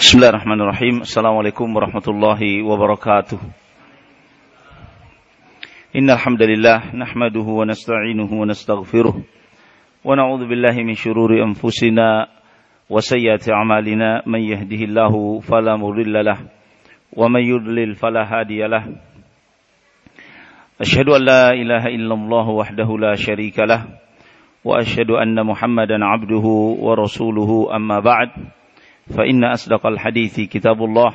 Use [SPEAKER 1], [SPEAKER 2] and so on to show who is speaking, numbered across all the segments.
[SPEAKER 1] Bismillahirrahmanirrahim. Assalamualaikum warahmatullahi wabarakatuh. Innal hamdalillah nahmaduhu wa nasta'inuhu wa nastaghfiruh. Wa na'udzu billahi min shururi anfusina wa sayyiati a'malina man yahdihillahu fala mudilla lah wa man yudlil fala hadiya lah. Ashhadu an la ilaha illallah wahdahu la sharika lah wa ashhadu anna Muhammadan 'abduhu wa rasuluhu amma ba'du. فإن أصدق الحديث كتاب الله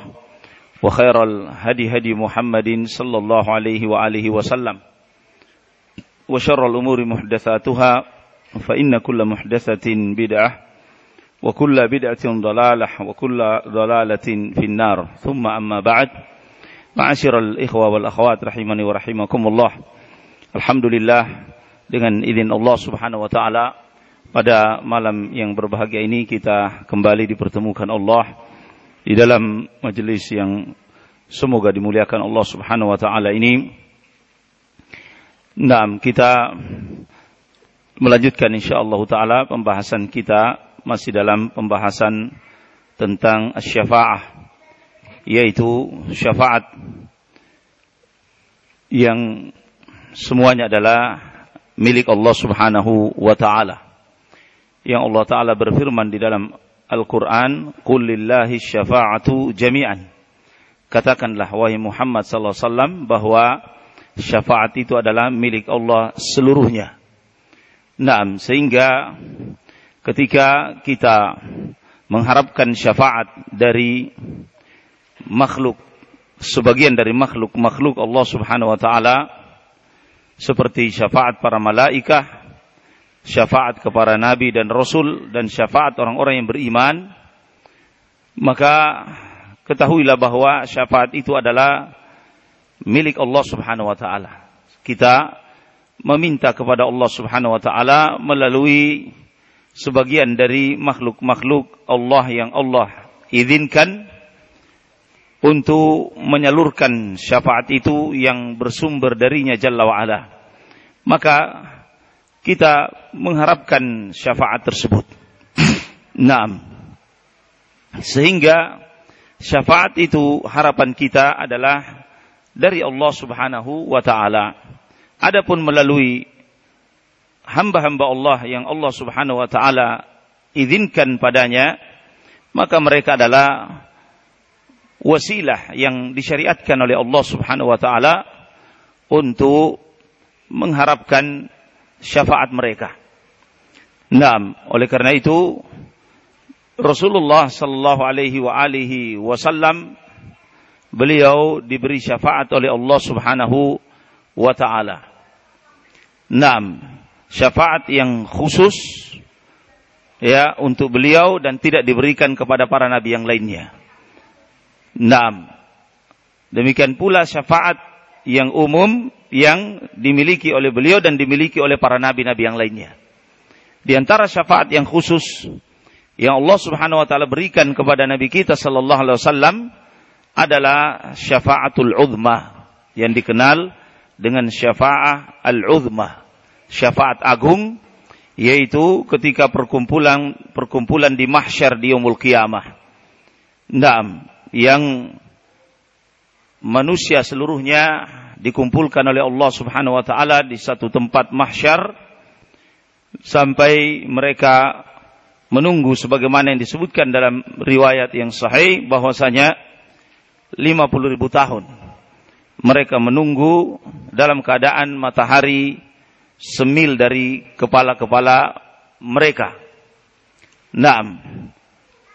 [SPEAKER 1] وخير الهدي هدي محمد صلى الله عليه وآله وسلم وشر الأمور محدثاتها فإن كل محدثة بدعة وكل بدعة ضلالة وكل ضلالة في النار ثم أما بعد معاشر الإخوة والأخوات رحمني ورحمكم الله الحمد لله dengan izin Allah Subhanahu wa taala pada malam yang berbahagia ini kita kembali dipertemukan Allah di dalam majelis yang semoga dimuliakan Allah Subhanahu wa taala ini. Nah, kita melanjutkan insyaallah taala pembahasan kita masih dalam pembahasan tentang syafaah yaitu syafaat yang semuanya adalah milik Allah Subhanahu wa taala yang Allah Ta'ala berfirman di dalam Al-Quran, Qul lillahi syafa'atu jami'an. Katakanlah, wahai Muhammad sallallahu alaihi bahwa syafaat itu adalah milik Allah seluruhnya. Nah, sehingga ketika kita mengharapkan syafaat dari makhluk, sebagian dari makhluk-makhluk Allah Subhanahu wa taala seperti syafaat para malaikah syafaat kepada nabi dan rasul dan syafaat orang-orang yang beriman maka ketahuilah bahwa syafaat itu adalah milik Allah Subhanahu wa taala. Kita meminta kepada Allah Subhanahu wa taala melalui sebagian dari makhluk-makhluk Allah yang Allah izinkan untuk menyalurkan syafaat itu yang bersumber darinya Jalla wa ala. Maka kita mengharapkan syafaat tersebut. Naam. Sehingga syafaat itu harapan kita adalah dari Allah Subhanahu wa taala. Adapun melalui hamba-hamba Allah yang Allah Subhanahu wa taala izinkan padanya, maka mereka adalah wasilah yang disyariatkan oleh Allah Subhanahu wa taala untuk mengharapkan syafaat mereka. Naam, oleh karena itu Rasulullah sallallahu alaihi wa alihi wasallam beliau diberi syafaat oleh Allah Subhanahu wa taala. Naam, syafaat yang khusus ya untuk beliau dan tidak diberikan kepada para nabi yang lainnya. Naam. Demikian pula syafaat yang umum yang dimiliki oleh beliau dan dimiliki oleh para nabi-nabi yang lainnya. Di antara syafaat yang khusus yang Allah Subhanahu wa taala berikan kepada nabi kita sallallahu alaihi wasallam adalah syafaatul uzma yang dikenal dengan syafaat al-uzma, syafaat agung yaitu ketika perkumpulan perkumpulan di mahsyar di yaumul qiyamah. Naam, yang manusia seluruhnya dikumpulkan oleh Allah Subhanahu wa taala di satu tempat mahsyar sampai mereka menunggu sebagaimana yang disebutkan dalam riwayat yang sahih bahwasanya 50 ribu tahun mereka menunggu dalam keadaan matahari semil dari kepala-kepala mereka. Naam.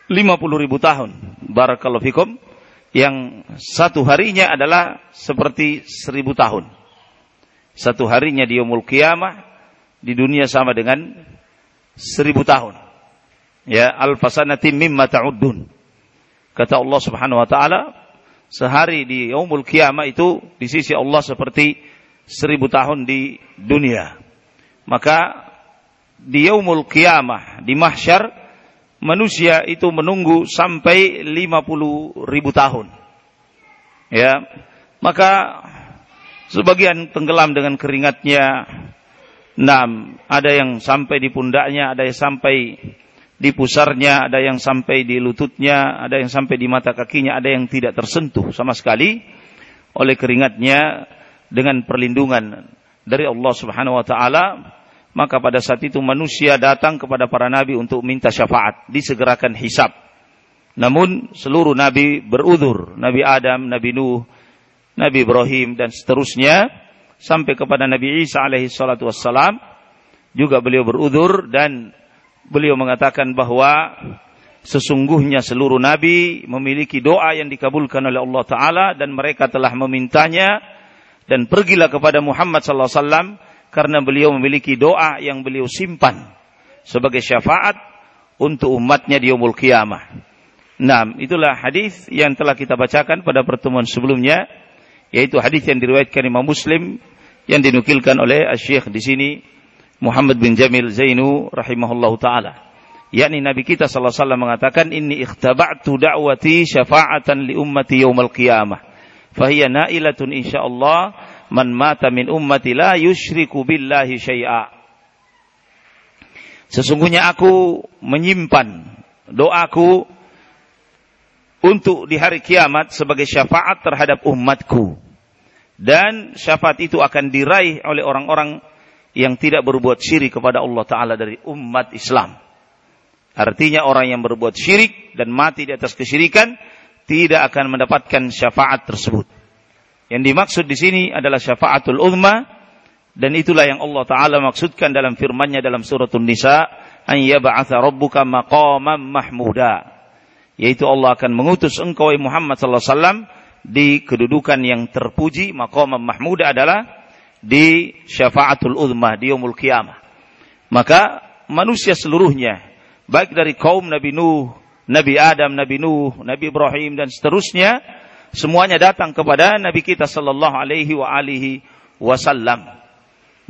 [SPEAKER 1] 50 ribu tahun. Barakallahu fikum yang satu harinya adalah seperti seribu tahun. Satu harinya di umul Qiyamah di dunia sama dengan seribu tahun. Ya, al-fasanati mimma ta'uddun. Kata Allah Subhanahu wa taala, sehari di umul Qiyamah itu di sisi Allah seperti seribu tahun di dunia. Maka di yaumul Qiyamah di mahsyar manusia itu menunggu sampai 50 ribu tahun. Ya, maka sebagian tenggelam dengan keringatnya. Enam, ada yang sampai di pundaknya, ada yang sampai di pusarnya, ada yang sampai di lututnya, ada yang sampai di mata kakinya, ada yang tidak tersentuh sama sekali oleh keringatnya dengan perlindungan dari Allah Subhanahu wa taala maka pada saat itu manusia datang kepada para nabi untuk minta syafaat disegerakan hisab. Namun seluruh nabi berudur. Nabi Adam, Nabi Nuh, Nabi Ibrahim dan seterusnya sampai kepada Nabi Isa alaihi salatu wassalam juga beliau berudur dan beliau mengatakan bahwa sesungguhnya seluruh nabi memiliki doa yang dikabulkan oleh Allah taala dan mereka telah memintanya dan pergilah kepada Muhammad sallallahu alaihi wasallam karena beliau memiliki doa yang beliau simpan sebagai syafaat untuk umatnya di yaumul qiyamah. Nah, itulah hadis yang telah kita bacakan pada pertemuan sebelumnya, yaitu hadis yang diriwayatkan Imam Muslim yang dinukilkan oleh Syekh di sini Muhammad bin Jamil Zainu rahimahullahu taala. Yakni Nabi kita sallallahu alaihi wasallam mengatakan inni ikhtaba'tu da'wati syafa'atan li ummati yaumil qiyamah fahiya nailatun insyaallah man mata min ummati la billahi syai'a. Sesungguhnya aku menyimpan doaku untuk di hari kiamat sebagai syafaat terhadap umatku. Dan syafaat itu akan diraih oleh orang-orang yang tidak berbuat syirik kepada Allah Ta'ala dari umat Islam. Artinya orang yang berbuat syirik dan mati di atas kesyirikan tidak akan mendapatkan syafaat tersebut. Yang dimaksud di sini adalah syafaatul uzma dan itulah yang Allah taala maksudkan dalam firman-Nya dalam surat An-Nisa, "An yab'atha rabbuka maqaman mahmuda." Yaitu Allah akan mengutus engkau Muhammad sallallahu alaihi wasallam di kedudukan yang terpuji, maqaman mahmuda adalah di syafaatul uzma di yaumul qiyamah. Maka manusia seluruhnya, baik dari kaum Nabi Nuh, Nabi Adam, Nabi Nuh, Nabi Ibrahim dan seterusnya semuanya datang kepada Nabi kita sallallahu alaihi wa alihi wasallam.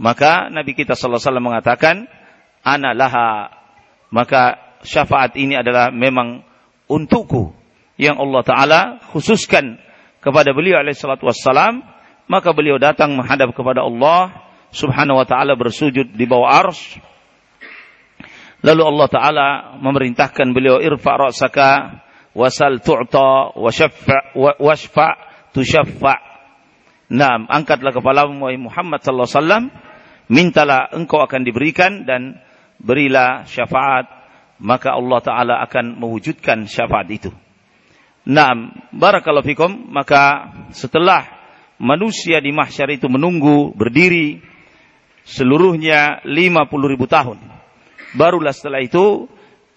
[SPEAKER 1] Maka Nabi kita sallallahu alaihi wasallam mengatakan, "Ana laha." Maka syafaat ini adalah memang untukku yang Allah taala khususkan kepada beliau alaihi salatu wassalam, maka beliau datang menghadap kepada Allah Subhanahu wa taala bersujud di bawah arsy Lalu Allah Ta'ala memerintahkan beliau irfa' ra'saka wasal tu'ta washfa' tushaffa' Naam, angkatlah kepalamu wahai Muhammad sallallahu alaihi wasallam, mintalah engkau akan diberikan dan berilah syafaat, maka Allah taala akan mewujudkan syafaat itu. Naam, barakallahu fikum, maka setelah manusia di mahsyar itu menunggu berdiri seluruhnya 50 ribu tahun. Barulah setelah itu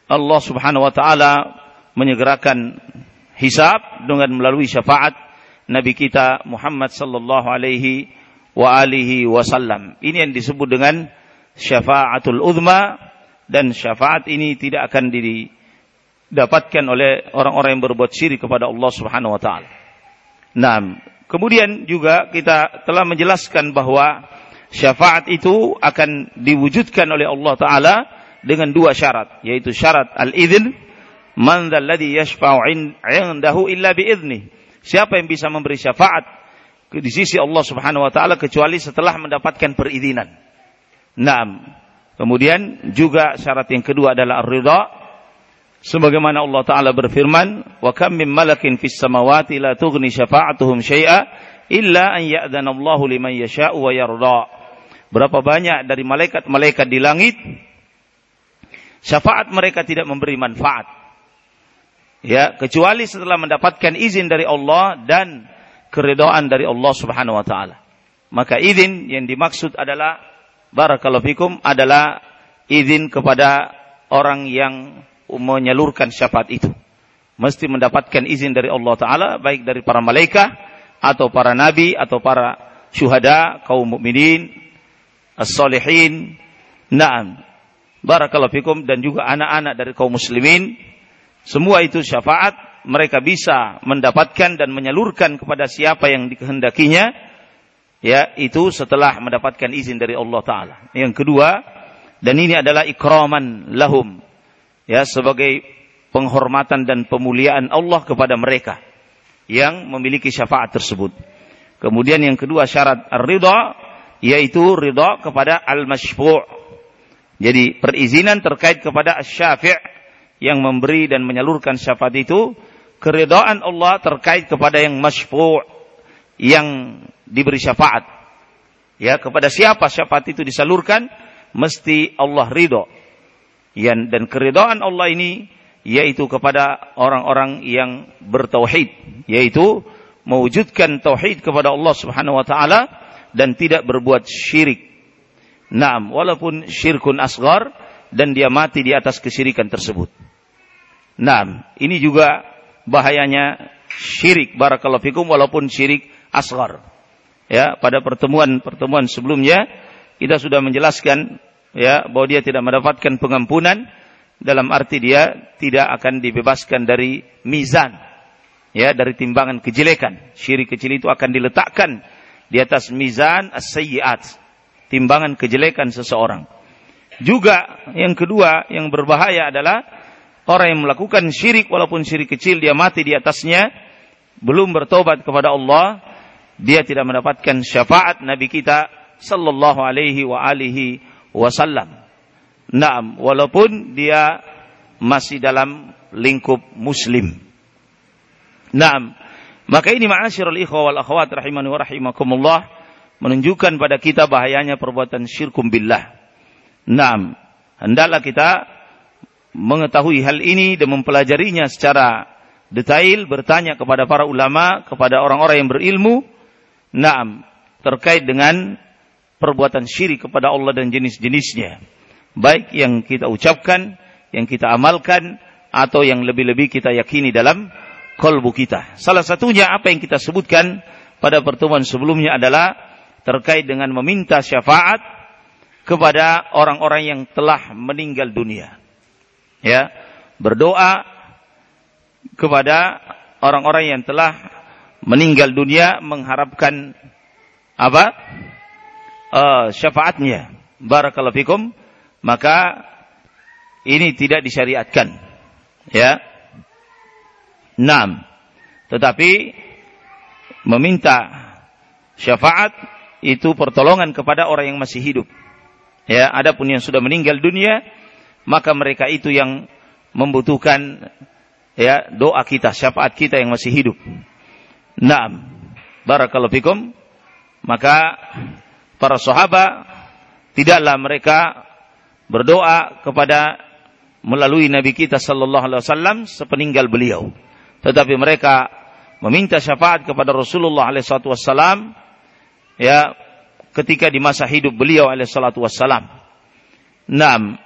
[SPEAKER 1] Allah Subhanahu wa taala menyegerakan hisab dengan melalui syafaat Nabi kita Muhammad sallallahu alaihi wa alihi wasallam. Ini yang disebut dengan syafaatul uzma dan syafaat ini tidak akan didapatkan oleh orang-orang yang berbuat syirik kepada Allah Subhanahu wa taala. Nah, kemudian juga kita telah menjelaskan bahwa syafaat itu akan diwujudkan oleh Allah taala dengan dua syarat, yaitu syarat al-idzn, man dzalladzi yashfa'u 'indahu illa bi'idznih. Siapa yang bisa memberi syafaat di sisi Allah Subhanahu wa taala kecuali setelah mendapatkan perizinan. Naam. Kemudian juga syarat yang kedua adalah ar-ridha. Sebagaimana Allah taala berfirman, "Wa kam min malakin fis samawati la tughni syafa'atuhum syai'a illa an ya'dana Allahu liman yasha'u wa yarda." Berapa banyak dari malaikat-malaikat di langit syafaat mereka tidak memberi manfaat. Ya, kecuali setelah mendapatkan izin dari Allah dan keridhaan dari Allah Subhanahu wa taala. Maka izin yang dimaksud adalah barakallahu fikum adalah izin kepada orang yang menyalurkan syafaat itu. Mesti mendapatkan izin dari Allah taala baik dari para malaikat atau para nabi atau para syuhada kaum mukminin as-solihin. Naam, barakallahu fikum dan juga anak-anak dari kaum muslimin semua itu syafaat mereka bisa mendapatkan dan menyalurkan kepada siapa yang dikehendakinya ya itu setelah mendapatkan izin dari Allah taala. Yang kedua dan ini adalah ikraman lahum ya sebagai penghormatan dan pemuliaan Allah kepada mereka yang memiliki syafaat tersebut. Kemudian yang kedua syarat ridha yaitu ridha kepada al-masyfu' Jadi perizinan terkait kepada syafi' yang memberi dan menyalurkan syafaat itu keridhaan Allah terkait kepada yang masyfu' yang diberi syafaat. Ya, kepada siapa syafaat itu disalurkan mesti Allah ridho. Dan keridhaan Allah ini yaitu kepada orang-orang yang bertauhid, yaitu mewujudkan tauhid kepada Allah Subhanahu wa taala dan tidak berbuat syirik. Naam, walaupun syirkun asgar dan dia mati di atas kesyirikan tersebut. Naam, ini juga bahayanya syirik. Barakallahu fikum walaupun syirik asgar. Ya, pada pertemuan-pertemuan sebelumnya kita sudah menjelaskan ya bahwa dia tidak mendapatkan pengampunan dalam arti dia tidak akan dibebaskan dari mizan ya dari timbangan kejelekan. Syirik kecil itu akan diletakkan di atas mizan as-sayyiat timbangan kejelekan seseorang. Juga yang kedua yang berbahaya adalah orang yang melakukan syirik walaupun syirik kecil dia mati di atasnya belum bertobat kepada Allah dia tidak mendapatkan syafaat nabi kita sallallahu alaihi wa alihi wasallam Naam, walaupun dia masih dalam lingkup muslim. Naam. Maka ini ma'asyiral ikhwa wal akhwat rahimani wa rahimakumullah menunjukkan pada kita bahayanya perbuatan syirkum billah. Naam. Hendaklah kita mengetahui hal ini dan mempelajarinya secara detail, bertanya kepada para ulama, kepada orang-orang yang berilmu. Naam. Terkait dengan perbuatan syirik kepada Allah dan jenis-jenisnya baik yang kita ucapkan, yang kita amalkan, atau yang lebih-lebih kita yakini dalam kolbu kita. Salah satunya apa yang kita sebutkan pada pertemuan sebelumnya adalah terkait dengan meminta syafaat kepada orang-orang yang telah meninggal dunia. Ya, berdoa kepada orang-orang yang telah meninggal dunia mengharapkan apa? Uh, syafaatnya. Barakallahu fikum maka ini tidak disyariatkan. Ya. Enam. Tetapi meminta syafaat itu pertolongan kepada orang yang masih hidup. Ya, adapun yang sudah meninggal dunia, maka mereka itu yang membutuhkan ya doa kita, syafaat kita yang masih hidup. Naam. Barakallahu fikum. Maka para sahabat tidaklah mereka berdoa kepada melalui Nabi kita sallallahu alaihi wasallam sepeninggal beliau. Tetapi mereka meminta syafaat kepada Rasulullah alaihi wasallam ya ketika di masa hidup beliau alaihi wasallam. Naam.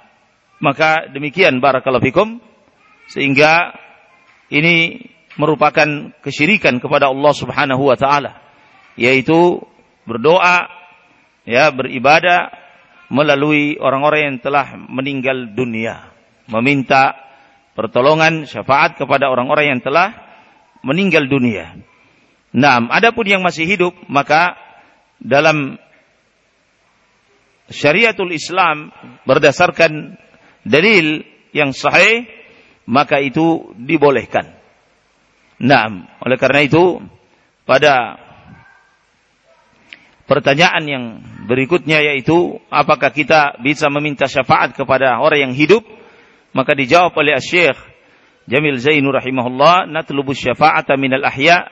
[SPEAKER 1] Maka demikian barakallahu fikum sehingga ini merupakan kesyirikan kepada Allah Subhanahu wa taala yaitu berdoa ya beribadah melalui orang-orang yang telah meninggal dunia. Meminta pertolongan, syafaat kepada orang-orang yang telah meninggal dunia. Nah, adapun yang masih hidup, maka dalam syariatul Islam berdasarkan dalil yang sahih, maka itu dibolehkan. Nah, oleh karena itu pada pertanyaan yang berikutnya yaitu apakah kita bisa meminta syafaat kepada orang yang hidup? Maka dijawab oleh Syekh Jamil Zainur rahimahullah, natlubu syafa'ata minal ahya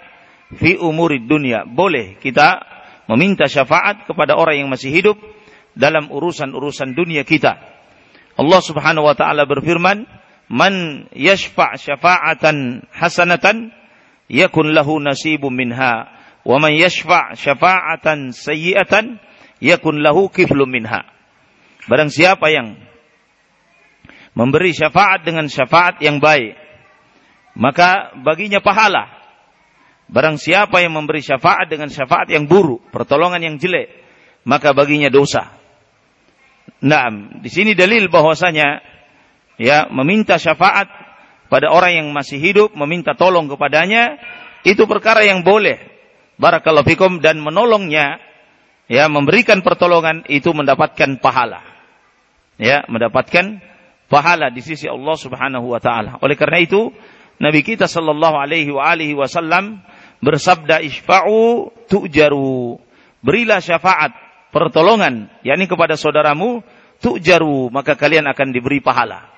[SPEAKER 1] fi umurid dunia. Boleh kita meminta syafaat kepada orang yang masih hidup dalam urusan-urusan dunia kita. Allah Subhanahu wa taala berfirman, "Man yashfa' syafa'atan hasanatan yakun lahu nasibun minha." Wa man yashfa' syafa'atan sayyi'atan yakun lahu kiflum minha. Barang siapa yang memberi syafaat dengan syafaat yang baik, maka baginya pahala. Barang siapa yang memberi syafaat dengan syafaat yang buruk, pertolongan yang jelek, maka baginya dosa. Nah, di sini dalil bahwasanya ya meminta syafaat pada orang yang masih hidup, meminta tolong kepadanya itu perkara yang boleh. Barakallahu fikum. Dan menolongnya ya memberikan pertolongan itu mendapatkan pahala. Ya mendapatkan pahala di sisi Allah Subhanahu wa taala. Oleh karena itu Nabi kita sallallahu alaihi wa alihi wasallam bersabda isfa'u tu'jaru. Berilah syafaat pertolongan yakni kepada saudaramu tu'jaru maka kalian akan diberi pahala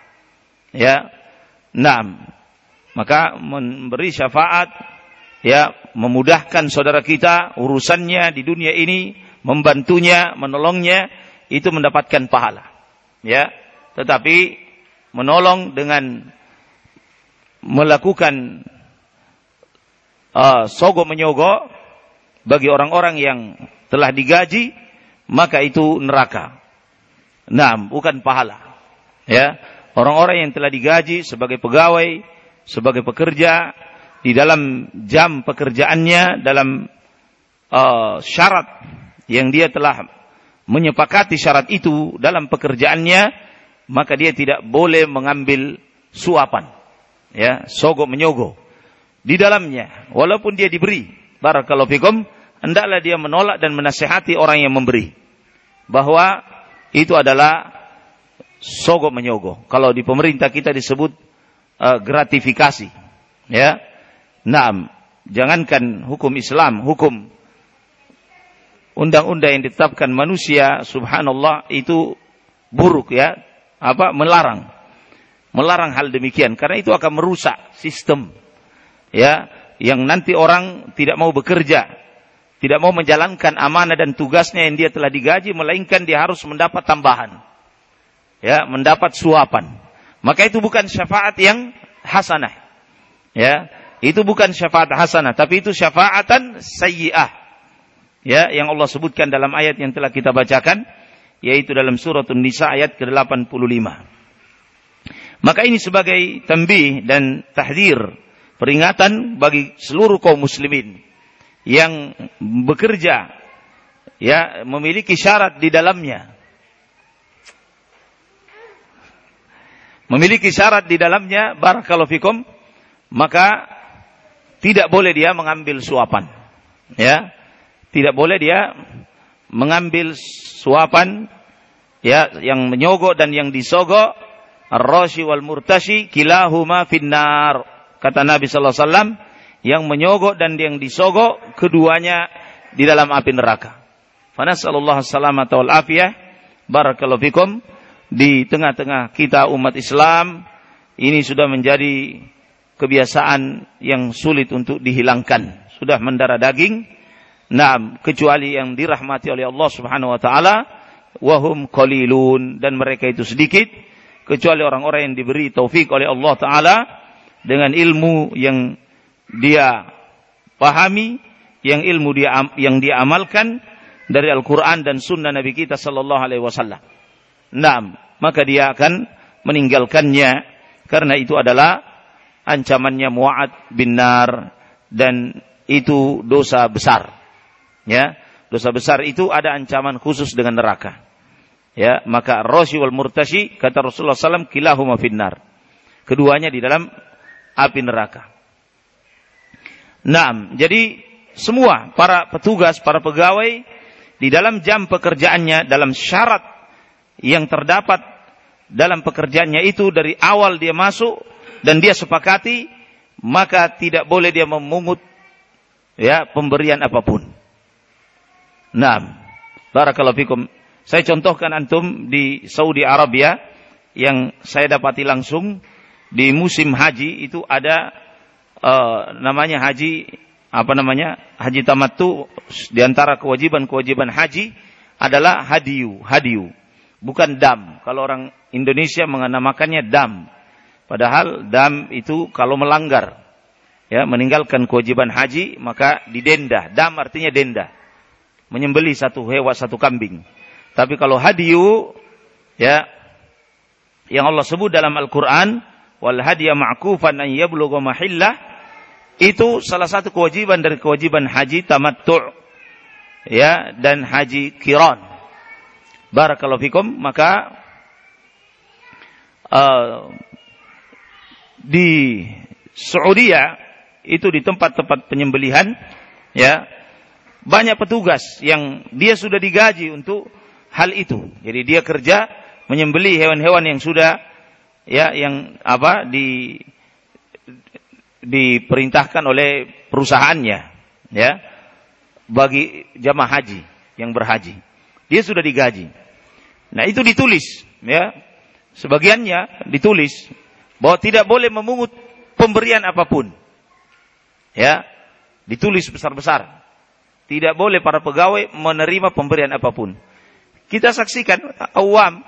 [SPEAKER 1] ya Naam. Maka memberi syafaat ya memudahkan saudara kita urusannya di dunia ini, membantunya, menolongnya itu mendapatkan pahala. Ya. Tetapi menolong dengan melakukan uh, sogo menyogo bagi orang-orang yang telah digaji maka itu neraka. Nah, bukan pahala. Ya, orang-orang yang telah digaji sebagai pegawai, sebagai pekerja di dalam jam pekerjaannya dalam uh, syarat yang dia telah menyepakati syarat itu dalam pekerjaannya, maka dia tidak boleh mengambil suapan. Ya, sogo menyogo di dalamnya walaupun dia diberi barakallahu fikum hendaklah dia menolak dan menasihati orang yang memberi bahwa itu adalah sogo menyogo. Kalau di pemerintah kita disebut uh, gratifikasi. Ya. Naam, jangankan hukum Islam, hukum undang-undang yang ditetapkan manusia, subhanallah itu buruk ya, apa melarang. Melarang hal demikian karena itu akan merusak sistem. Ya, yang nanti orang tidak mau bekerja, tidak mau menjalankan amanah dan tugasnya yang dia telah digaji melainkan dia harus mendapat tambahan. Ya mendapat suapan. Maka itu bukan syafaat yang hasanah. Ya itu bukan syafaat hasanah tapi itu syafaatan sayyi'ah. Ya yang Allah sebutkan dalam ayat yang telah kita bacakan yaitu dalam surat An-Nisa ayat ke-85. Maka ini sebagai tambih dan tahdir peringatan bagi seluruh kaum muslimin yang bekerja ya memiliki syarat di dalamnya. Memiliki syarat di dalamnya barakallahu fikum maka tidak boleh dia mengambil suapan ya. Tidak boleh dia mengambil suapan ya yang menyogok dan yang disogok. Ar-rashi wal murtashi kilahuma finnar. Kata Nabi sallallahu alaihi wasallam yang menyogok dan yang disogok keduanya di dalam api neraka. Fanasallallahu salamata wal afiyah. Barakallahu fikum di tengah-tengah kita umat Islam ini sudah menjadi kebiasaan yang sulit untuk dihilangkan. Sudah mendarah daging. Nah, kecuali yang dirahmati oleh Allah Subhanahu wa taala wahum qalilun dan mereka itu sedikit kecuali orang-orang yang diberi taufik oleh Allah taala dengan ilmu yang dia pahami, yang ilmu dia yang dia amalkan dari Al-Qur'an dan sunnah Nabi kita sallallahu alaihi wasallam. Naam, maka dia akan meninggalkannya karena itu adalah ancamannya mu'ad bin nar dan itu dosa besar. Ya, dosa besar itu ada ancaman khusus dengan neraka. Ya, maka Rashi wal Murtashi kata Rasulullah SAW kilahuma. Keduanya di dalam api neraka. Nah, jadi semua para petugas, para pegawai di dalam jam pekerjaannya, dalam syarat yang terdapat dalam pekerjaannya itu dari awal dia masuk dan dia sepakati, maka tidak boleh dia memungut ya pemberian apa pun. Nah, barakallahu fikum. Saya contohkan antum di Saudi Arabia yang saya dapati langsung di musim haji itu ada uh, namanya haji apa namanya haji tamattu di antara kewajiban-kewajiban haji adalah hadiu, hadiu. Bukan dam. Kalau orang Indonesia menamakannya dam. Padahal dam itu kalau melanggar ya meninggalkan kewajiban haji maka didenda. Dam artinya denda. Menyembeli satu hewan satu kambing. Tapi kalau hadiu ya yang Allah sebut dalam Al-Qur'an wal hadiya ma'kufan an yablugha mahillah itu salah satu kewajiban dari kewajiban haji tamattu' ya dan haji kiron. Barakallahu fikum, maka uh, di Saudi itu di tempat-tempat penyembelihan ya banyak petugas yang dia sudah digaji untuk hal itu. Jadi dia kerja menyembeli hewan-hewan yang sudah ya yang apa di diperintahkan oleh perusahaannya ya bagi jamaah haji yang berhaji. Dia sudah digaji. Nah, itu ditulis ya. Sebagiannya ditulis bahwa tidak boleh memungut pemberian apa pun. Ya, ditulis besar-besar. Tidak boleh para pegawai menerima pemberian apa pun. Kita saksikan awam,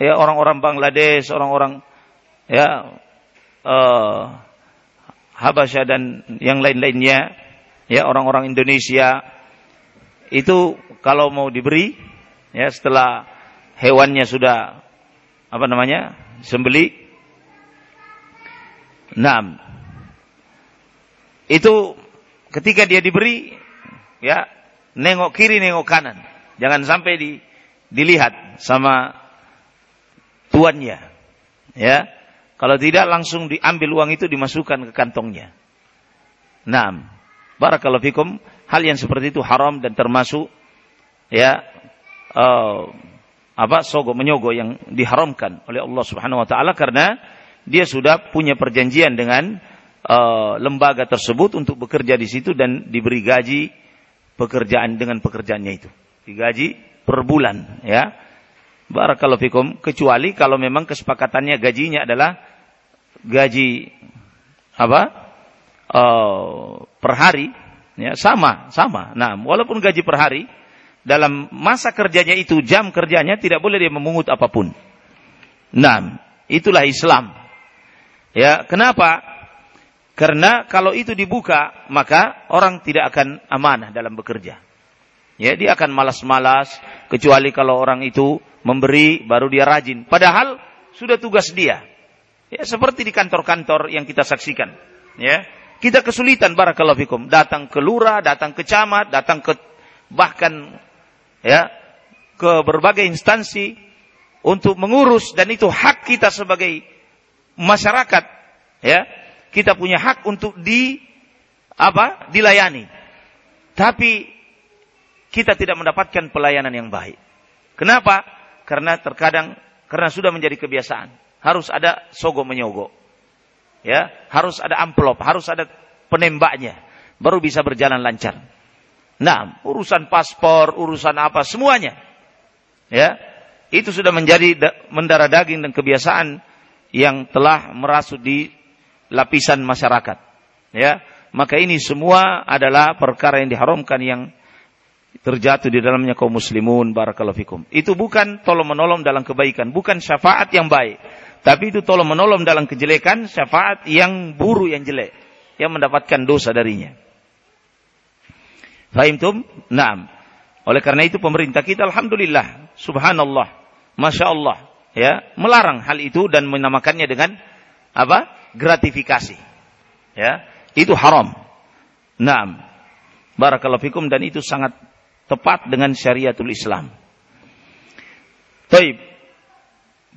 [SPEAKER 1] ya orang-orang Bangladesh, orang-orang ya uh, Habasya dan yang lain-lainnya, ya orang-orang Indonesia itu kalau mau diberi ya setelah hewannya sudah apa namanya sembeli Nah, itu ketika dia diberi, ya nengok kiri, nengok kanan, jangan sampai di, dilihat sama tuannya, ya. Kalau tidak langsung diambil uang itu dimasukkan ke kantongnya. Nah, barakallahu fikum, hal yang seperti itu haram dan termasuk ya uh, apa sogo menyogo yang diharamkan oleh Allah Subhanahu wa taala karena dia sudah punya perjanjian dengan uh, lembaga tersebut untuk bekerja di situ dan diberi gaji pekerjaan dengan pekerjaannya itu. Digaji per bulan, ya. Barakallahu fikum, kecuali kalau memang kesepakatannya gajinya adalah gaji apa? Uh, per hari, ya sama, sama. Nah, walaupun gaji per hari, dalam masa kerjanya itu jam kerjanya tidak boleh dia memungut apa pun. Nah, itulah Islam. Ya, kenapa? Karena kalau itu dibuka, maka orang tidak akan amanah dalam bekerja. Ya, dia akan malas-malas kecuali kalau orang itu memberi baru dia rajin. Padahal sudah tugas dia. Ya, seperti di kantor-kantor yang kita saksikan. Ya, kita kesulitan barakallahu fikum. Datang ke lurah, datang ke camat, datang ke bahkan ya ke berbagai instansi untuk mengurus dan itu hak kita sebagai masyarakat ya. Kita punya hak untuk di apa dilayani. Tapi kita tidak mendapatkan pelayanan yang baik. Kenapa? Karena terkadang karena sudah menjadi kebiasaan harus ada sogo menyogo ya harus ada amplop harus ada penembaknya baru bisa berjalan lancar nah urusan paspor urusan apa semuanya ya itu sudah menjadi mendarah daging dan kebiasaan yang telah merasuk di lapisan masyarakat. Ya, maka ini semua adalah perkara yang diharamkan yang terjatuh di dalamnya kaum muslimun barakallahu fikum. Itu bukan tolong menolong dalam kebaikan, bukan syafaat yang baik, tapi itu tolong menolong dalam kejelekan, syafaat yang buruk yang jelek, yang mendapatkan dosa darinya. Fahim tum? Naam. Oleh karena itu pemerintah kita alhamdulillah, subhanallah, masya Allah, ya melarang hal itu dan menamakannya dengan apa? Gratifikasi. Ya itu haram. Naam. Barakallahu fikum dan itu sangat tepat dengan syariatul Islam. Taib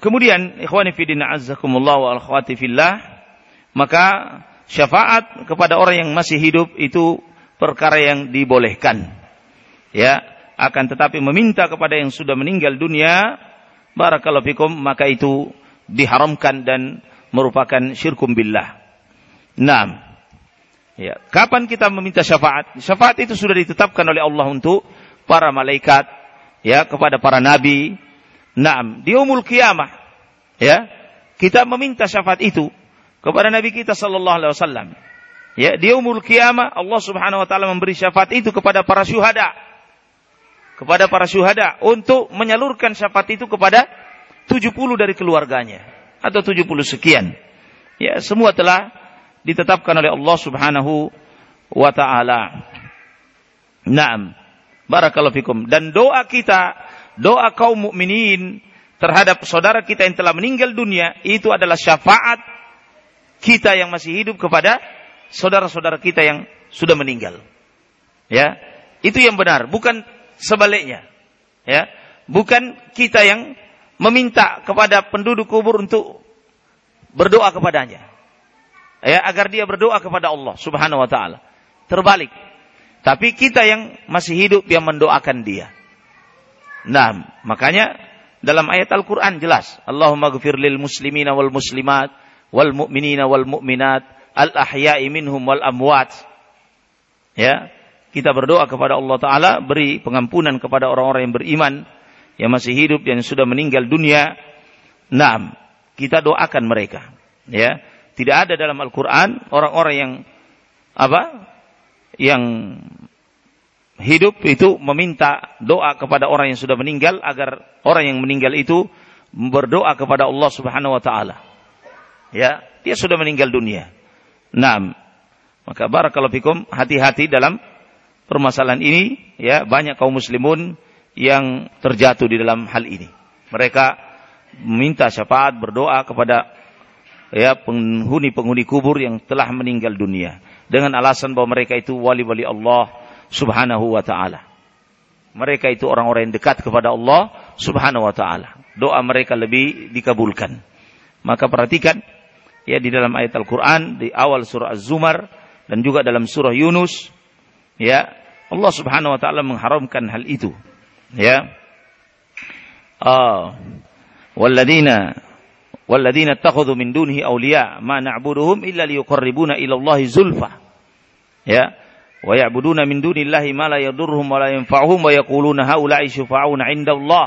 [SPEAKER 1] kemudian ikhwani din azzakumullah wa akhwati fillah maka syafaat kepada orang yang masih hidup itu perkara yang dibolehkan ya akan tetapi meminta kepada yang sudah meninggal dunia barakallahu fikum maka itu diharamkan dan merupakan syirkum billah. Naam. Ya, kapan kita meminta syafaat? Syafaat itu sudah ditetapkan oleh Allah untuk para malaikat, ya, kepada para nabi. Naam, di umul kiamah, ya, kita meminta syafaat itu kepada nabi kita sallallahu alaihi wasallam. Ya, di umul kiamah Allah Subhanahu wa taala memberi syafaat itu kepada para syuhada kepada para syuhada untuk menyalurkan syafaat itu kepada 70 dari keluarganya atau 70 sekian. Ya, semua telah ditetapkan oleh Allah Subhanahu wa taala. Naam. Barakallahu fikum. Dan doa kita, doa kaum mukminin terhadap saudara kita yang telah meninggal dunia itu adalah syafaat kita yang masih hidup kepada saudara-saudara kita yang sudah meninggal. Ya, itu yang benar, bukan sebaliknya. Ya, bukan kita yang meminta kepada penduduk kubur untuk berdoa kepadanya. Ya, agar dia berdoa kepada Allah Subhanahu wa taala. Terbalik. Tapi kita yang masih hidup yang mendoakan dia. Nah, makanya dalam ayat Al-Qur'an jelas, Allahumma ghfir lil muslimina wal muslimat wal mu'minina wal mu'minat al ahya'i minhum wal amwat. Ya, kita berdoa kepada Allah Ta'ala, beri pengampunan kepada orang-orang yang beriman, yang masih hidup, yang sudah meninggal dunia. Nah, kita doakan mereka. Ya, tidak ada dalam Al-Qur'an orang-orang yang apa? Yang hidup itu meminta doa kepada orang yang sudah meninggal agar orang yang meninggal itu berdoa kepada Allah Subhanahu wa taala. Ya, dia sudah meninggal dunia. Nah, maka barakallahu fikum hati-hati dalam permasalahan ini ya banyak kaum muslimun yang terjatuh di dalam hal ini. Mereka meminta syafaat berdoa kepada ya penghuni-penghuni kubur yang telah meninggal dunia dengan alasan bahwa mereka itu wali-wali Allah Subhanahu wa taala. Mereka itu orang-orang yang dekat kepada Allah Subhanahu wa taala. Doa mereka lebih dikabulkan. Maka perhatikan ya di dalam ayat Al-Qur'an di awal surah Az-Zumar dan juga dalam surah Yunus ya Allah Subhanahu wa taala mengharamkan hal itu. Ya. Ah. Walladzina walladzina takhudhu min dunihi awliya ma na'buduhum illa liyuqarribuna ila Allah zulfa. Ya wa ya'buduna min dunillahi ma la yadurruhum wa la yanfa'uhum wa yaquluna haula'i syufa'una 'inda Allah.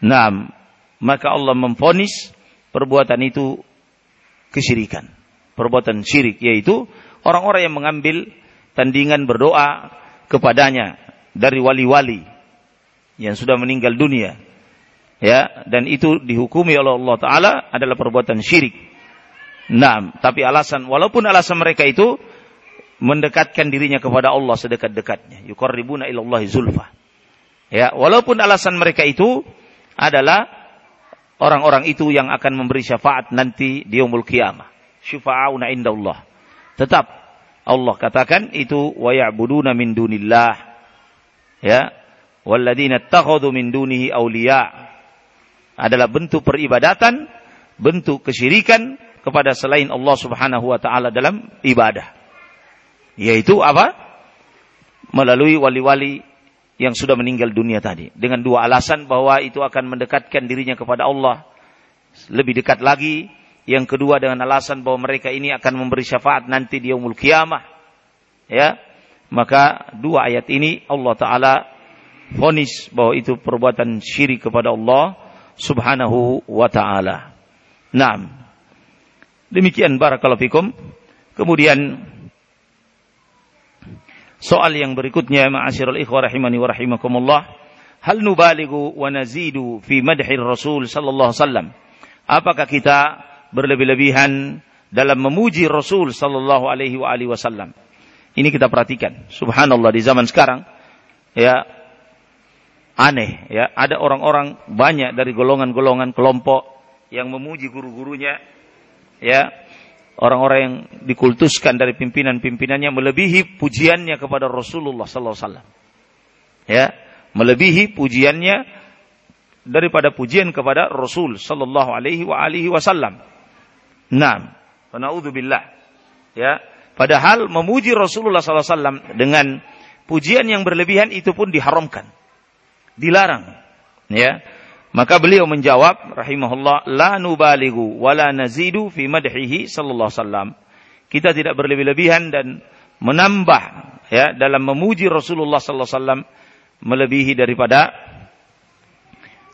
[SPEAKER 1] Naam, maka Allah memfonis perbuatan itu kesyirikan. Perbuatan syirik yaitu orang-orang yang mengambil tandingan berdoa kepadanya dari wali-wali yang sudah meninggal dunia. Ya, dan itu dihukumi oleh Allah taala adalah perbuatan syirik. Nah, tapi alasan walaupun alasan mereka itu mendekatkan dirinya kepada Allah sedekat-dekatnya. Yuqarribuna ilallahi zulfa. Ya, walaupun alasan mereka itu adalah orang-orang itu yang akan memberi syafaat nanti di yaumul qiyamah. Syufa'auna indallah. Tetap Allah katakan itu wa ya'buduna min dunillah. Ya. Walladzina takhadhu min dunihi awliya. Adalah bentuk peribadatan, bentuk kesyirikan kepada selain Allah Subhanahu wa taala dalam ibadah. Yaitu apa? Melalui wali-wali yang sudah meninggal dunia tadi. Dengan dua alasan bahwa itu akan mendekatkan dirinya kepada Allah. Lebih dekat lagi. Yang kedua dengan alasan bahwa mereka ini akan memberi syafaat nanti di yaumul kiamah. Ya. Maka dua ayat ini Allah Ta'ala fonis bahwa itu perbuatan syirik kepada Allah subhanahu wa ta'ala. Nah, demikian barakallahu fikum. Kemudian Soal yang berikutnya ma'asyiral ikhwah rahimani wa rahimakumullah. Hal nubaligu wa nazidu fi madhir Rasul sallallahu alaihi wasallam? Apakah kita berlebih-lebihan dalam memuji Rasul sallallahu alaihi wa alihi wasallam? Ini kita perhatikan. Subhanallah di zaman sekarang ya aneh ya, ada orang-orang banyak dari golongan-golongan kelompok yang memuji guru-gurunya ya orang-orang yang dikultuskan dari pimpinan-pimpinannya melebihi pujiannya kepada Rasulullah sallallahu alaihi wasallam. Ya, melebihi pujiannya daripada pujian kepada Rasul sallallahu alaihi wa alihi wasallam. Naam. Naudzubillah. Ya, padahal memuji Rasulullah sallallahu alaihi wasallam dengan pujian yang berlebihan itu pun diharamkan. Dilarang. Ya. Maka beliau menjawab rahimahullah la nubaligu wala nazidu fi madhihi sallallahu wasallam. Kita tidak berlebih-lebihan dan menambah ya dalam memuji Rasulullah sallallahu wasallam melebihi daripada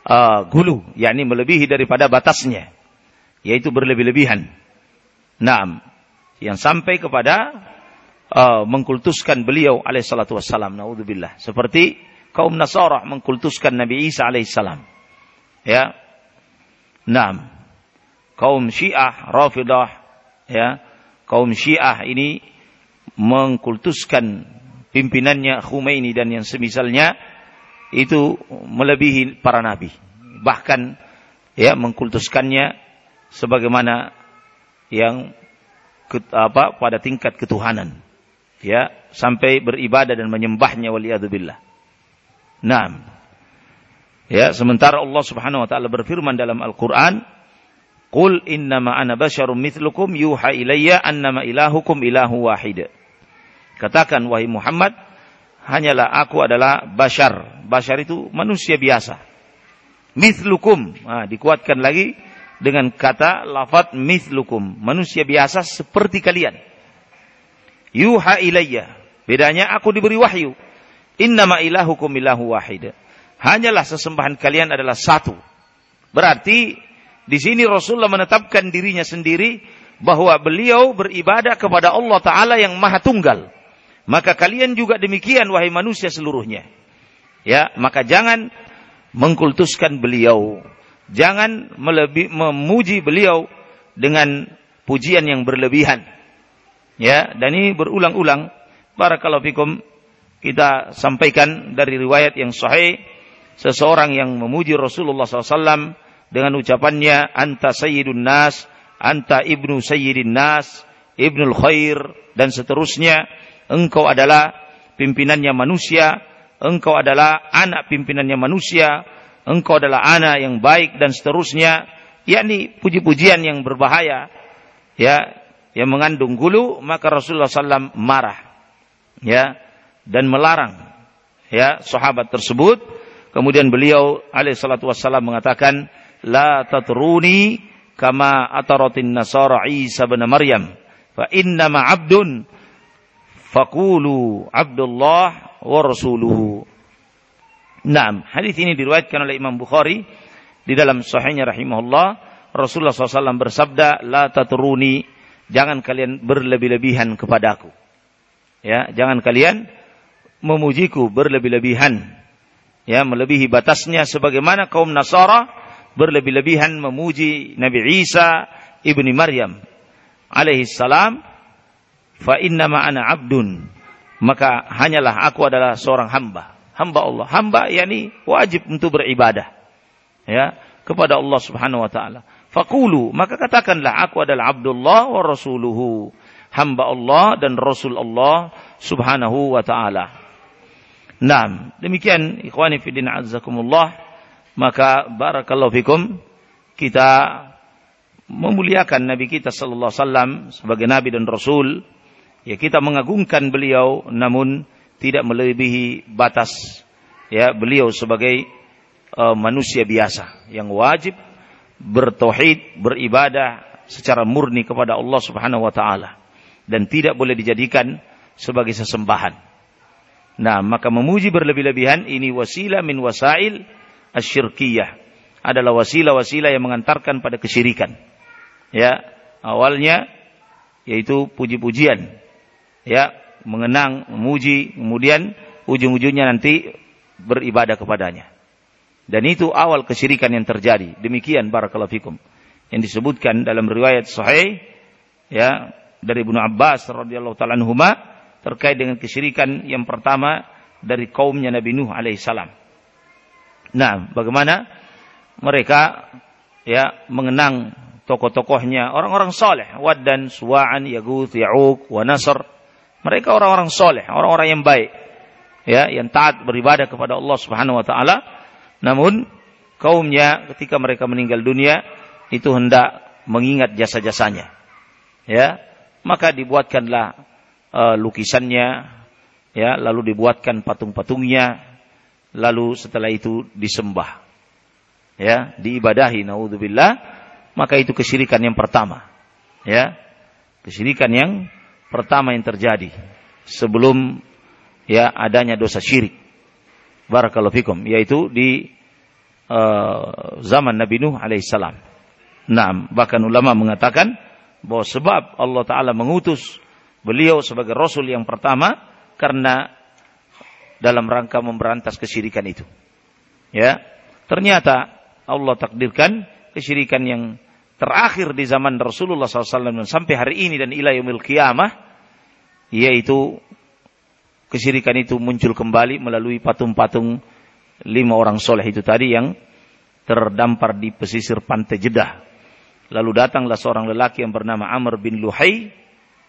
[SPEAKER 1] uh, gulu, yakni melebihi daripada batasnya, yaitu berlebih-lebihan. Naam, yang sampai kepada uh, mengkultuskan beliau alaihissalatu wassalam, naudzubillah. Seperti kaum Nasara mengkultuskan Nabi Isa alaihissalam. Ya. Naam. Kaum Syiah, Rafidah, ya. Kaum Syiah ini mengkultuskan pimpinannya Khomeini dan yang semisalnya itu melebihi para nabi. Bahkan ya mengkultuskannya sebagaimana yang apa pada tingkat ketuhanan. Ya, sampai beribadah dan menyembahnya waliyadzubillah. Naam. Ya, sementara Allah Subhanahu wa taala berfirman dalam Al-Qur'an, "Qul innama ana basyarum mithlukum yuha ilayya annama ilahukum ilahu wahid." Katakan wahai Muhammad, hanyalah aku adalah bashar. Bashar itu manusia biasa. Mithlukum. Nah, dikuatkan lagi dengan kata lafat mithlukum. Manusia biasa seperti kalian. Yuha ilayya. Bedanya aku diberi wahyu. Innama ilahukum ilahu wahid hanyalah sesembahan kalian adalah satu. Berarti Di sini Rasulullah menetapkan dirinya sendiri bahwa beliau beribadah kepada Allah Ta'ala yang maha tunggal. Maka kalian juga demikian wahai manusia seluruhnya. Ya, maka jangan mengkultuskan beliau. Jangan melebih, memuji beliau dengan pujian yang berlebihan. Ya, dan ini berulang-ulang. Barakallahu fikum kita sampaikan dari riwayat yang sahih seseorang yang memuji Rasulullah SAW dengan ucapannya anta sayyidun nas, anta ibnu sayyidin nas, ibnul khair dan seterusnya. Engkau adalah pimpinannya manusia, engkau adalah anak pimpinannya manusia, engkau adalah anak yang baik dan seterusnya. yakni puji-pujian yang berbahaya ya yang mengandung gulu maka Rasulullah SAW marah ya dan melarang ya sahabat tersebut kemudian beliau alaihissalatu wassalam mengatakan la tatruni kama ataratin nasara Isa bin Maryam fa innama abdun faqulu abdullah wa rasuluhu. Naam, hadis ini diriwayatkan oleh Imam Bukhari di dalam sahihnya rahimahullah. Rasulullah SAW bersabda la tatruni jangan kalian berlebih-lebihan kepadaku ya jangan kalian memujiku berlebih-lebihan ya melebihi batasnya sebagaimana kaum Nasara berlebih-lebihan memuji Nabi Isa ibni Maryam alaihi salam fa inna ana abdun. Maka hanyalah aku adalah seorang hamba. Hamba Allah. Hamba yakni wajib untuk beribadah. Ya kepada Allah Subhanahu wa taala. Fakulu, maka katakanlah aku adalah Abdullah wa Rasuluhu. Hamba Allah dan Rasul Allah subhanahu wa ta'ala. Nah, demikian ikhwani fidin azzakumullah maka barakallahu fikum kita memuliakan Nabi kita sallallahu alaihi wasallam sebagai nabi dan rasul. Ya kita mengagungkan beliau namun tidak melebihi batas ya beliau sebagai uh, manusia biasa yang wajib bertauhid beribadah secara murni kepada Allah Subhanahu wa taala. Dan tidak boleh dijadikan sebagai sesembahan. Nah, maka memuji berlebih-lebihan ini wasilah min wasail asyirkiyah adalah wasilah-wasilah yang mengantarkan pada kesyirikan. Ya, awalnya yaitu puji-pujian. Ya, mengenang, memuji, kemudian ujung-ujungnya nanti beribadah kepadanya. Dan itu awal kesyirikan yang terjadi. Demikian barakallahu fikum. Yang disebutkan dalam riwayat sahih ya dari Ibnu Abbas radhiyallahu taala anhuma terkait dengan kesyirikan yang pertama dari kaumnya Nabi Nuh alaihissalam. Nah, bagaimana mereka ya mengenang tokoh-tokohnya orang-orang soleh, Waddan, Suwa'an, Yaguth, Ya'uq, wa. Mereka orang-orang soleh, orang-orang yang baik. Ya, yang taat beribadah kepada Allah Subhanahu wa taala. Namun kaumnya ketika mereka meninggal dunia itu hendak mengingat jasa-jasanya. Ya, maka dibuatkanlah uh, lukisannya, ya, lalu dibuatkan patung-patungnya, lalu setelah itu disembah ya diibadahi naudzubillah. Maka itu kesyirikan yang pertama ya kesyirikan yang pertama yang terjadi sebelum ya adanya dosa syirik. Barakallahu fikum yaitu di uh, zaman Nabi Nuh alaihissalam nah bahkan ulama mengatakan bahwa sebab Allah taala mengutus beliau sebagai rasul yang pertama karena dalam rangka memberantas kesyirikan itu. Ya, ternyata Allah takdirkan kesyirikan yang terakhir di zaman Rasulullah SAW sampai hari ini dan ila yaumil qiyamah yaitu kesyirikan itu muncul kembali melalui patung-patung lima orang soleh itu tadi yang terdampar di pesisir pantai Jeddah. Lalu datanglah seorang lelaki yang bernama Amr bin Luhai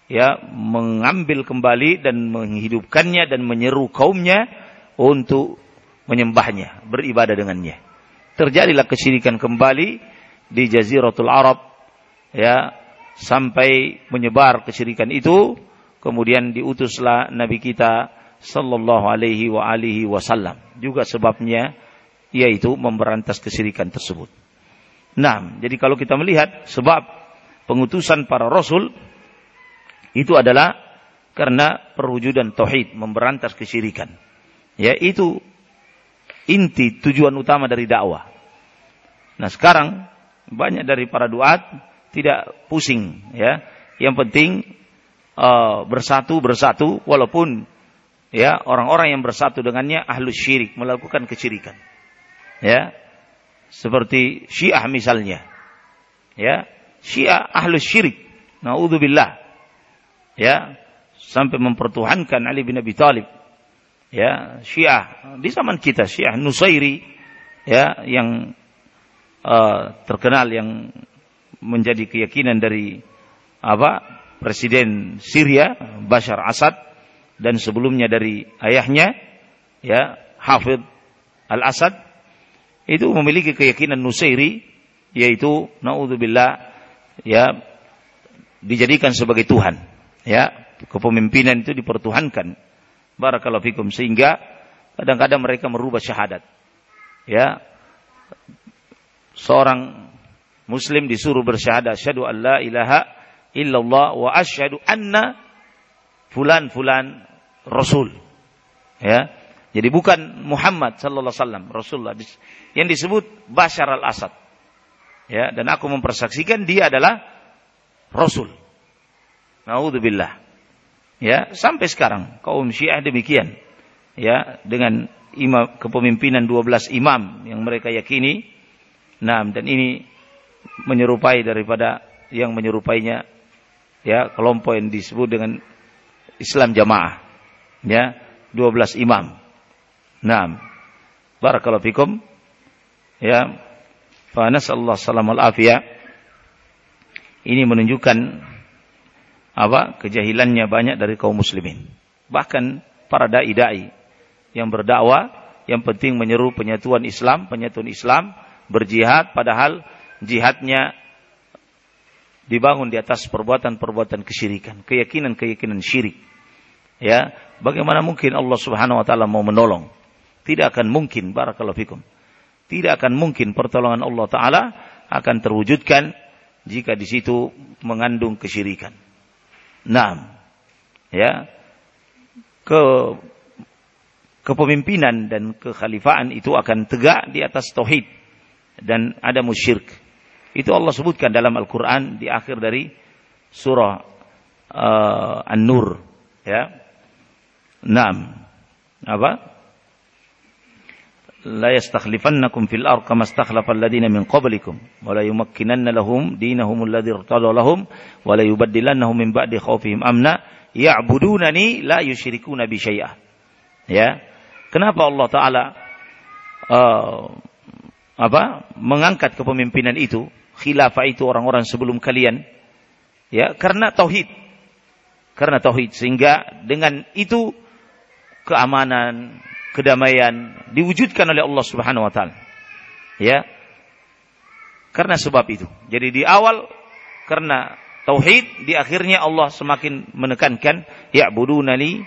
[SPEAKER 1] ya mengambil kembali dan menghidupkannya dan menyeru kaumnya untuk menyembahnya, beribadah dengannya. Terjadilah kesyirikan kembali di Jaziratul Arab ya sampai menyebar kesyirikan itu kemudian diutuslah nabi kita sallallahu alaihi wa alihi wasallam juga sebabnya yaitu memberantas kesyirikan tersebut. Nah, jadi kalau kita melihat sebab pengutusan para rasul itu adalah karena perwujudan tauhid, memberantas kesyirikan. Ya, itu inti tujuan utama dari dakwah. Nah, sekarang banyak dari para duat tidak pusing ya. Yang penting uh, bersatu bersatu walaupun ya orang-orang yang bersatu dengannya ahlu syirik melakukan kesyirikan. Ya. Seperti Syiah misalnya. Ya, Syiah ahlu syirik. Nauzubillah. Ya, sampai mempertuhankan Ali bin Abi Thalib. Ya, Syiah di zaman kita Syiah Nusairi ya yang uh, terkenal yang menjadi keyakinan dari apa presiden Syria Bashar Assad dan sebelumnya dari ayahnya ya Hafid Al-Asad itu memiliki keyakinan Nusairi yaitu naudzubillah ya dijadikan sebagai Tuhan ya kepemimpinan itu dipertuhankan. Barakallahu fikum. Sehingga kadang-kadang mereka merubah syahadat. Ya seorang muslim disuruh bersyahadat syahadu an la ilaha illallah wa asyhadu anna fulan fulan rasul. Ya jadi bukan Muhammad sallallahu alaihi wasallam Rasulullah. Yang disebut Bashar al-Asad. Ya, dan aku mempersaksikan dia adalah Rasul. Nauzubillah. Ya, sampai sekarang kaum Syiah demikian. Ya, dengan imam kepemimpinan 12 imam yang mereka yakini. Nah, dan ini menyerupai daripada yang menyerupainya ya kelompok yang disebut dengan Islam Jamaah. Ya, 12 imam. Naam. Barakallahu fikum. Ya. Fa nasallahu salamal afiyah. Ini menunjukkan apa? Kejahilannya banyak dari kaum muslimin. Bahkan para dai-dai yang berdakwah yang penting menyeru penyatuan Islam, penyatuan Islam, berjihad padahal jihadnya dibangun di atas perbuatan-perbuatan kesyirikan, keyakinan-keyakinan syirik. Ya, bagaimana mungkin Allah Subhanahu wa taala mau menolong tidak akan mungkin barakallahu fikum. Tidak akan mungkin pertolongan Allah taala akan terwujudkan jika di situ mengandung kesyirikan. Nah, ya. Ke kepemimpinan dan kekhalifaan itu akan tegak di atas tauhid dan ada musyrik. Itu Allah sebutkan dalam Al-Qur'an di akhir dari surah uh, An-Nur, ya. Naam. Apa? لا يستخلفنكم في الأرض كما استخلف الذين من قبلكم ولا la لهم دينهم الذي alladzi لهم ولا wa من بعد خوفهم ba'di يعبدونني لا يشركون بي شيئا. Ya. Kenapa Allah taala uh, apa mengangkat kepemimpinan itu khilafah itu orang-orang sebelum kalian? Ya karena tauhid. Karena tauhid. Sehingga dengan itu keamanan kedamaian diwujudkan oleh Allah Subhanahu wa taala. Ya. Karena sebab itu. Jadi di awal karena tauhid, di akhirnya Allah semakin menekankan ya'budunani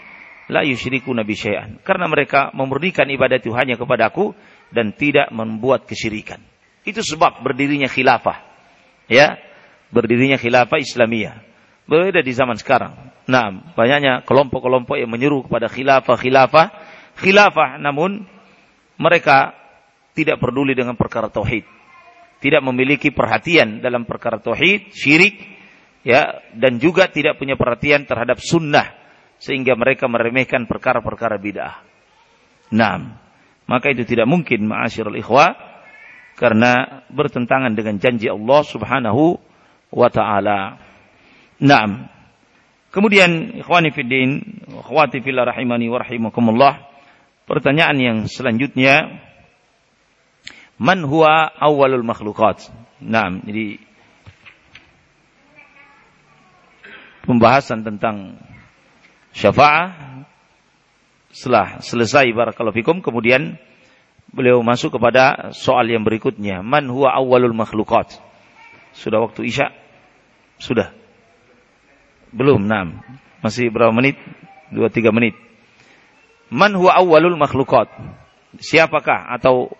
[SPEAKER 1] la yusyriku nabi syai'an. Karena mereka memurnikan ibadah itu hanya kepadaku dan tidak membuat kesyirikan. Itu sebab berdirinya khilafah. Ya, berdirinya khilafah Islamiyah. Berbeda di zaman sekarang. Nah, banyaknya kelompok-kelompok yang menyeru kepada khilafah-khilafah khilafah namun mereka tidak peduli dengan perkara tauhid. Tidak memiliki perhatian dalam perkara tauhid, syirik ya dan juga tidak punya perhatian terhadap sunnah sehingga mereka meremehkan perkara-perkara bid'ah. Nah, maka itu tidak mungkin ma'asyiral ikhwah karena bertentangan dengan janji Allah Subhanahu wa taala. Naam. Kemudian ikhwani fiddin, akhwati fillah rahimani wa rahimakumullah. Pertanyaan yang selanjutnya, man huwa awalul makhlukat? Nah, jadi pembahasan tentang syafaah setelah selesai barakallahu fikum. Kemudian beliau masuk kepada soal yang berikutnya man huwa awalul makhlukat sudah waktu isya? Sudah? Belum enam masih berapa menit? Dua tiga menit Man huwa makhlukat? Siapakah atau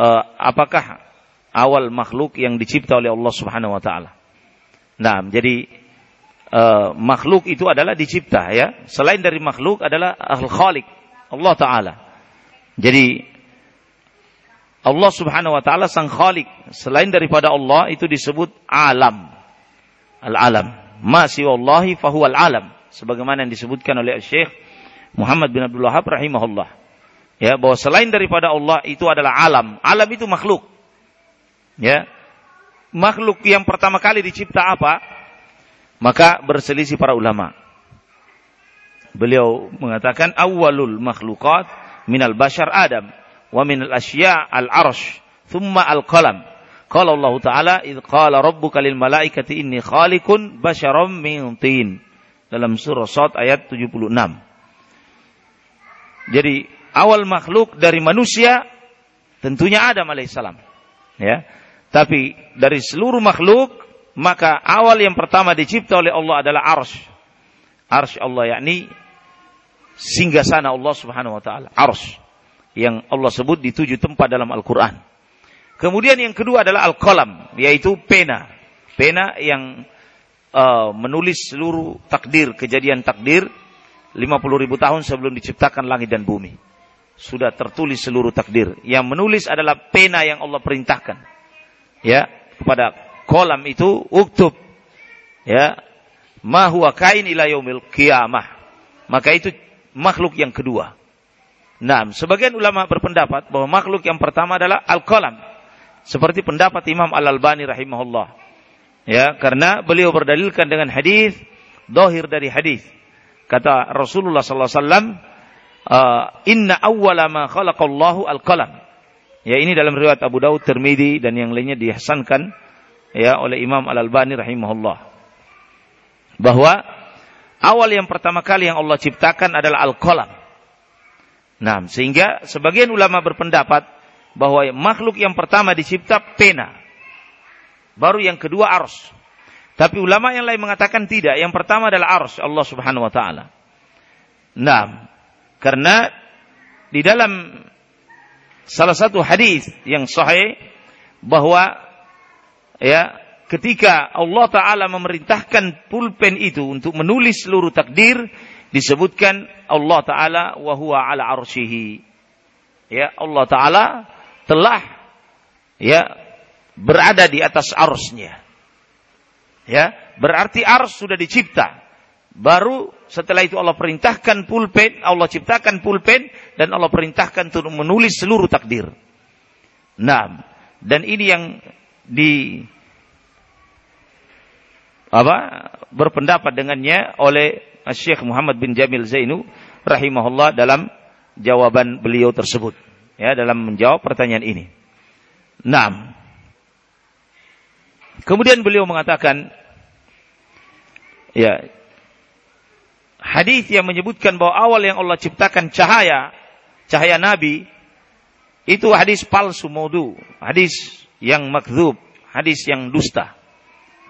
[SPEAKER 1] uh, apakah awal makhluk yang dicipta oleh Allah Subhanahu wa taala? Nah, jadi uh, makhluk itu adalah dicipta ya. Selain dari makhluk adalah al khaliq Allah taala. Jadi Allah Subhanahu wa taala sang Khalik. Selain daripada Allah itu disebut alam. Al-alam. Ma siwallahi fahuwal alam. Sebagaimana yang disebutkan oleh Syekh Muhammad bin Abdul Wahab rahimahullah. Ya, bahwa selain daripada Allah itu adalah alam. Alam itu makhluk. Ya. Makhluk yang pertama kali dicipta apa? Maka berselisih para ulama. Beliau mengatakan awalul makhlukat minal bashar Adam wa min al-asya' al-arsh thumma al-qalam qala Allah taala id qala rabbuka lil malaikati inni khaliqun basyaram min tin dalam surah Sad ayat 76 jadi awal makhluk dari manusia tentunya Adam alaihissalam ya. Tapi dari seluruh makhluk maka awal yang pertama dicipta oleh Allah adalah arsh. Arsh Allah yakni singgasana Allah Subhanahu wa taala. Arsh. Yang Allah sebut di tujuh tempat dalam Al-Quran. Kemudian yang kedua adalah Al-Qalam, yaitu pena. Pena yang uh, menulis seluruh takdir, kejadian takdir 50 ribu tahun sebelum diciptakan langit dan bumi. Sudah tertulis seluruh takdir. Yang menulis adalah pena yang Allah perintahkan. Ya, kepada kolam itu uktub. Ya, ma huwa kain ila yaumil. Maka itu makhluk yang kedua. Nah, sebagian ulama berpendapat bahwa makhluk yang pertama adalah al-qalam. Seperti pendapat Imam Al-Albani rahimahullah. Ya, karena beliau berdalilkan dengan hadis dohir dari hadis. Kata Rasulullah sallallahu alaihi wasallam, uh, "Inna awwala ma khalaqallahu al-qalam." Ya, ini dalam riwayat Abu Daud, Tirmidzi dan yang lainnya dihasankan ya oleh Imam Al-Albani rahimahullah. Bahwa awal yang pertama kali yang Allah ciptakan adalah al-qalam. Nah, sehingga sebagian ulama berpendapat bahwa makhluk yang pertama dicipta pena. Baru yang kedua ars. Tapi ulama yang lain mengatakan tidak. Yang pertama adalah ars Allah Subhanahu wa taala. Nah, karena di dalam salah satu hadis yang sahih bahwa ya ketika Allah taala memerintahkan pulpen itu untuk menulis seluruh takdir disebutkan Allah Ta'ala wa ala arsyihi. Ya, Allah Ta'ala telah ya berada di atas arsnya. Ya, berarti ars sudah dicipta. Baru setelah itu Allah perintahkan pulpen, Allah ciptakan pulpen dan Allah perintahkan untuk menulis seluruh takdir. Nah, dan ini yang di apa berpendapat dengannya oleh Syekh Muhammad bin Jamil Zainu rahimahullah dalam jawaban beliau tersebut ya dalam menjawab pertanyaan ini. Naam. Kemudian beliau mengatakan ya hadis yang menyebutkan bahwa awal yang Allah ciptakan cahaya cahaya nabi itu hadis palsu maudu, hadis yang makdzub, hadis yang dusta.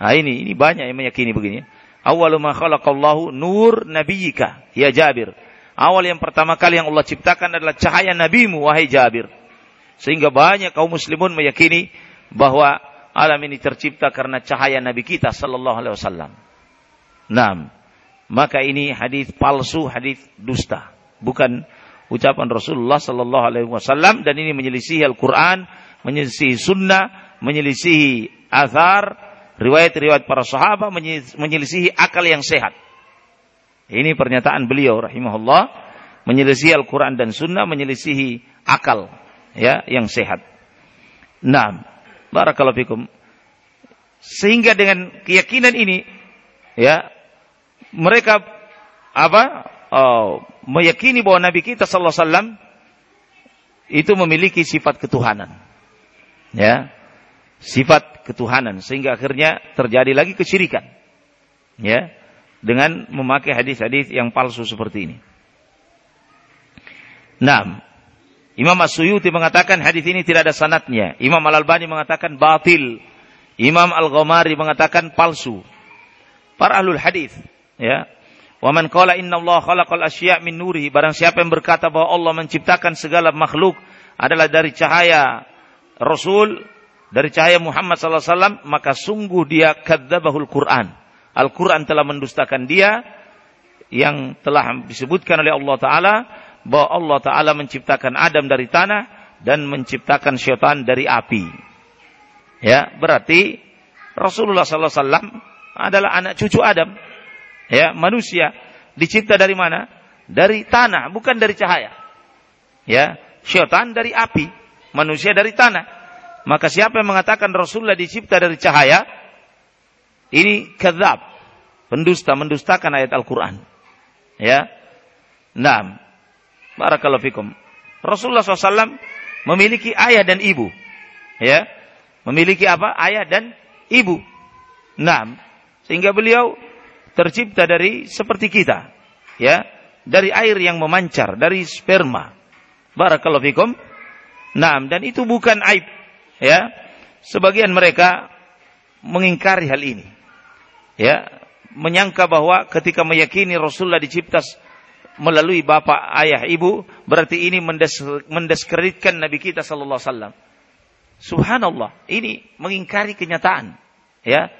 [SPEAKER 1] Nah ini ini banyak yang meyakini begini. Awalu khalaqallahu nur nabiyika ya Jabir. Awal yang pertama kali yang Allah ciptakan adalah cahaya nabimu wahai Jabir. Sehingga banyak kaum muslimun meyakini bahwa alam ini tercipta karena cahaya nabi kita sallallahu alaihi wasallam. Naam. Maka ini hadis palsu, hadis dusta, bukan ucapan Rasulullah sallallahu alaihi wasallam dan ini menyelisihi Al-Qur'an, menyelisihi sunnah, menyelisihi azhar riwayat-riwayat para sahabat menyelisihi akal yang sehat. Ini pernyataan beliau rahimahullah menyelisihi Al-Qur'an dan Sunnah menyelisihi akal ya yang sehat. Nah, barakallahu. Sehingga dengan keyakinan ini ya mereka apa? Oh, meyakini bahwa Nabi kita sallallahu alaihi wasallam itu memiliki sifat ketuhanan. Ya. Sifat ketuhanan sehingga akhirnya terjadi lagi kesyirikan. Ya, dengan memakai hadis-hadis yang palsu seperti ini. Nah, Imam As-Suyuti mengatakan hadis ini tidak ada sanatnya. Imam Al-Albani mengatakan batil. Imam Al-Ghamari mengatakan palsu. Para ahlul hadis, ya. Wa man qala inna Allah khalaqal asya' min barang siapa yang berkata bahwa Allah menciptakan segala makhluk adalah dari cahaya Rasul, dari cahaya Muhammad SAW, maka sungguh dia kadzabahul Quran. Al-Quran telah mendustakan dia yang telah disebutkan oleh Allah Ta'ala bahwa Allah Ta'ala menciptakan Adam dari tanah dan menciptakan syaitan dari api. Ya, berarti Rasulullah wasallam adalah anak cucu Adam. Ya, manusia dicipta dari mana? Dari tanah, bukan dari cahaya. Ya, syaitan dari api, manusia dari tanah. Maka siapa yang mengatakan Rasulullah dicipta dari cahaya, ini kadzab, pendusta mendustakan ayat Al-Qur'an. Ya. Naam. Barakallahu fikum. Rasulullah SAW memiliki ayah dan ibu. Ya. Memiliki apa? Ayah dan ibu. Naam. Sehingga beliau tercipta dari seperti kita. Ya. Dari air yang memancar, dari sperma. Barakallahu fikum. Naam. Dan itu bukan aib. Ya. Sebagian mereka mengingkari hal ini. Ya, menyangka bahwa ketika meyakini Rasulullah dicipta melalui bapak, ayah, ibu, berarti ini mendes mendiskreditkan Nabi kita sallallahu alaihi wasallam. Subhanallah, ini mengingkari kenyataan, ya.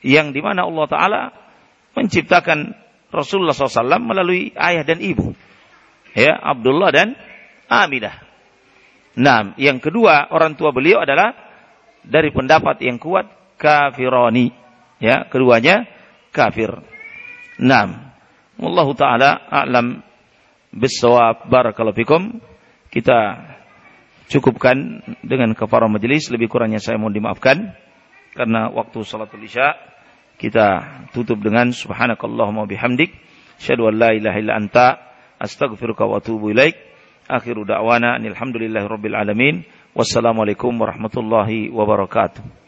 [SPEAKER 1] Yang di mana Allah Taala menciptakan Rasulullah SAW melalui ayah dan ibu, ya Abdullah dan Aminah. Nah, yang kedua orang tua beliau adalah dari pendapat yang kuat kafironi, ya keduanya kafir. Naam. Wallahu taala a'lam bisawab. Barakallahu fikum. Kita cukupkan dengan kafarah majelis, lebih kurangnya saya mohon dimaafkan karena waktu salatul isya kita tutup dengan subhanakallahumma bihamdik syadu an la ilaha illa anta astaghfiruka wa atubu ilaik. Akhiru da'wana alhamdulillahi rabbil alamin. Wassalamualaikum warahmatullahi wabarakatuh.